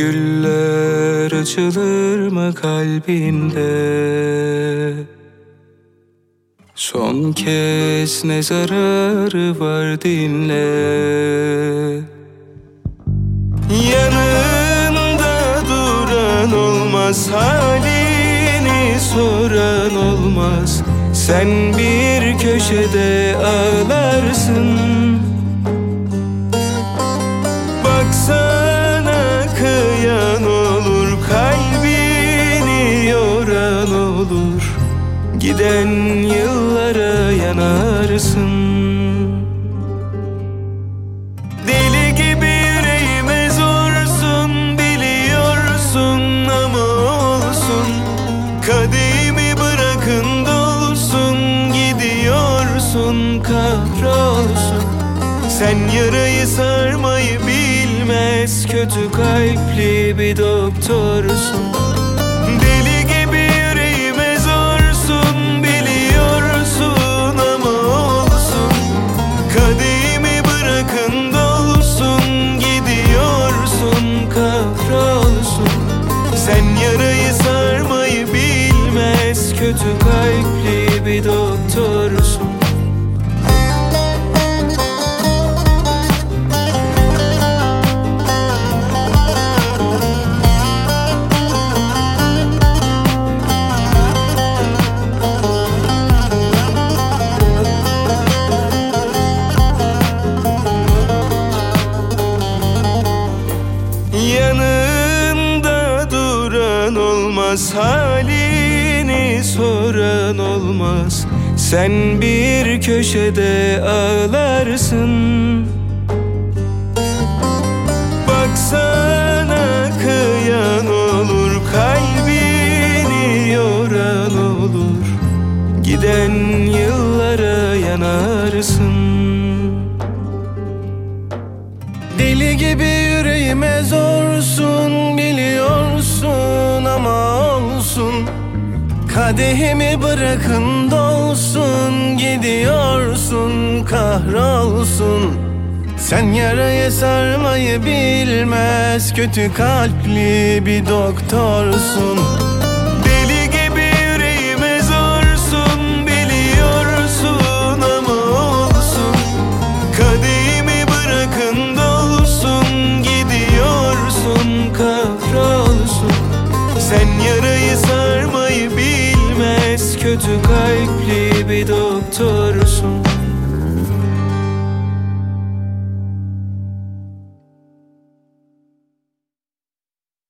Güller açılır mı kalbinde? Son kez ne zararı var dinle. Yanında duran olmaz Halini soran olmaz. Sen bir köşede ağlarsın olur. Giden yıllara yanarsın. Deli gibi yüreğime zorsun Biliyorsun ama olsun. Kadehimi bırakın dolsun Gidiyorsun kahrolsun. Sen yarayı sarmayı bilmez Kötü kalpli bir doktorsun Sen yarayı sarmayı bilmez Kötü kalpli duran olmaz Halini soran olmaz. Sen bir köşede ağlarsın. Baksana kıyan olur Kalbini yoran olur. Giden yıllara yanarsın. Deli gibi yüreğime zorsun Kadehimi bırakın dolsun gidiyorsun kahrolsun. Sen yarayı sarmayı bilmez kötü kalpli bir doktorsun Biraz kötü kalpli bir doktorsun.